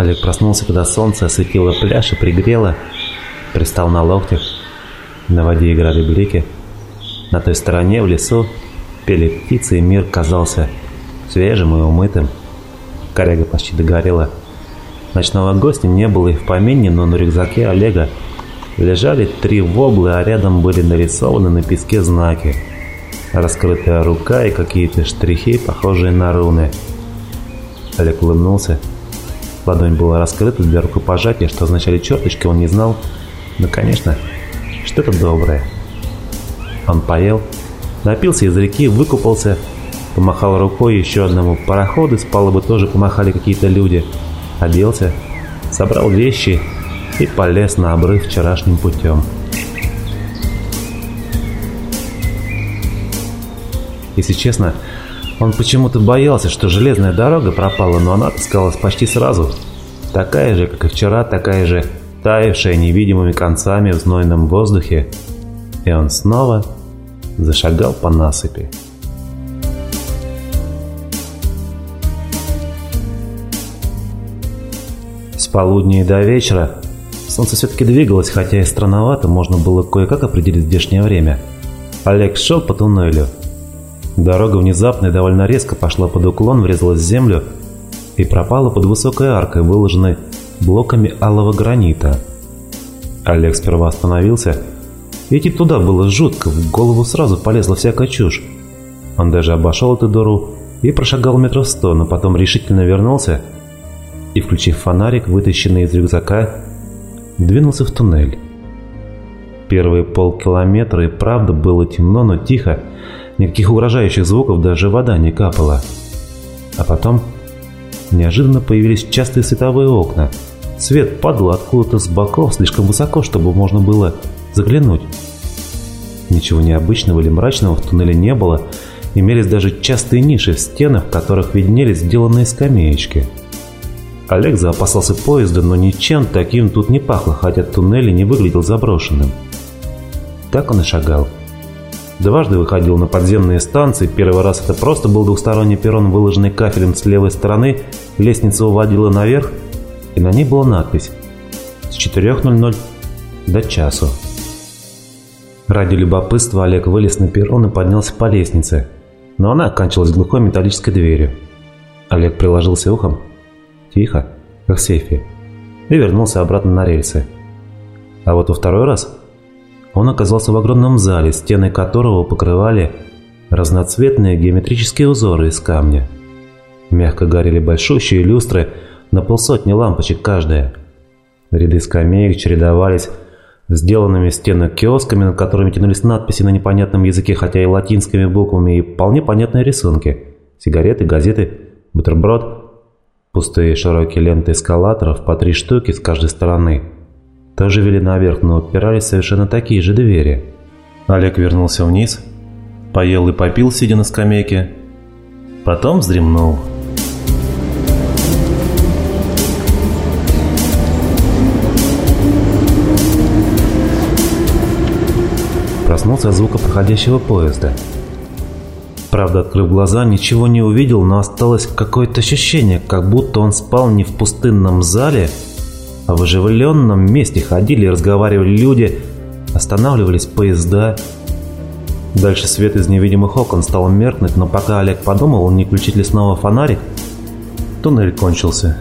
Олег проснулся, когда солнце осветило пляж и пригрело. Пристал на локтях. На воде играли блики. На той стороне, в лесу, пели птицы, и мир казался свежим и умытым. Коряга почти догорела. Ночного гостя не было и в помине, но на рюкзаке Олега лежали три воблы, а рядом были нарисованы на песке знаки. Раскрытая рука и какие-то штрихи, похожие на руны. Олег улыбнулся. Ладонь была раскрыта для рукопожатия, что означали черточки, он не знал. Но, конечно, что-то доброе. Он поел, напился из реки, выкупался, помахал рукой еще одному пароходу, с палубы тоже помахали какие-то люди. Оделся, собрал вещи и полез на обрыв вчерашним путем. Если честно, он почему-то боялся, что железная дорога пропала, но она отыскалась почти сразу. Такая же, как и вчера, такая же таявшая невидимыми концами в знойном воздухе. И он снова зашагал по насыпи. С полудня и до вечера солнце все-таки двигалось, хотя и странновато, можно было кое-как определить здешнее время. Олег шел по туннелю. Дорога внезапно и довольно резко пошла под уклон, врезалась в землю и пропала под высокой аркой, выложенной блоками алого гранита. Олег сперва остановился. Идти туда было жутко, в голову сразу полезла всякая чушь. Он даже обошел эту дыру и прошагал метров сто, но потом решительно вернулся и, включив фонарик, вытащенный из рюкзака, двинулся в туннель. Первые полкилометра и правда было темно, но тихо, никаких угрожающих звуков, даже вода не капала. А потом неожиданно появились частые световые окна. Свет падал откуда-то с боков слишком высоко, чтобы можно было заглянуть. Ничего необычного или мрачного в туннеле не было, имелись даже частые ниши в стенах, в которых виднелись сделанные скамеечки. Олег заопасался поезда, но ничем таким тут не пахло, хотя туннель не выглядел заброшенным. Так он и шагал. Дважды выходил на подземные станции. Первый раз это просто был двухсторонний перрон, выложенный кафелем с левой стороны. Лестница уводила наверх, и на ней была надпись «С 4.00 до часу». Ради любопытства Олег вылез на перрон и поднялся по лестнице, но она оканчивалась глухой металлической дверью. Олег приложился ухом Тихо, как в сейфе. И вернулся обратно на рельсы. А вот во второй раз он оказался в огромном зале, стены которого покрывали разноцветные геометрические узоры из камня. Мягко горели большущие люстры, на полсотни лампочек каждая. Ряды скамеек чередовались сделанными в стенах киосками, над которыми тянулись надписи на непонятном языке, хотя и латинскими буквами, и вполне понятные рисунки. Сигареты, газеты, бутерброд, Пустые широкие ленты эскалаторов по три штуки с каждой стороны тоже вели наверх, но упирались совершенно такие же двери. Олег вернулся вниз, поел и попил, сидя на скамейке, потом вздремнул. Проснулся от звука проходящего поезда – Правда, открыв глаза, ничего не увидел, но осталось какое-то ощущение, как будто он спал не в пустынном зале, в оживленном месте ходили и разговаривали люди, останавливались поезда. Дальше свет из невидимых окон стал меркнуть, но пока Олег подумал, не включить ли снова фонарик, туннель кончился.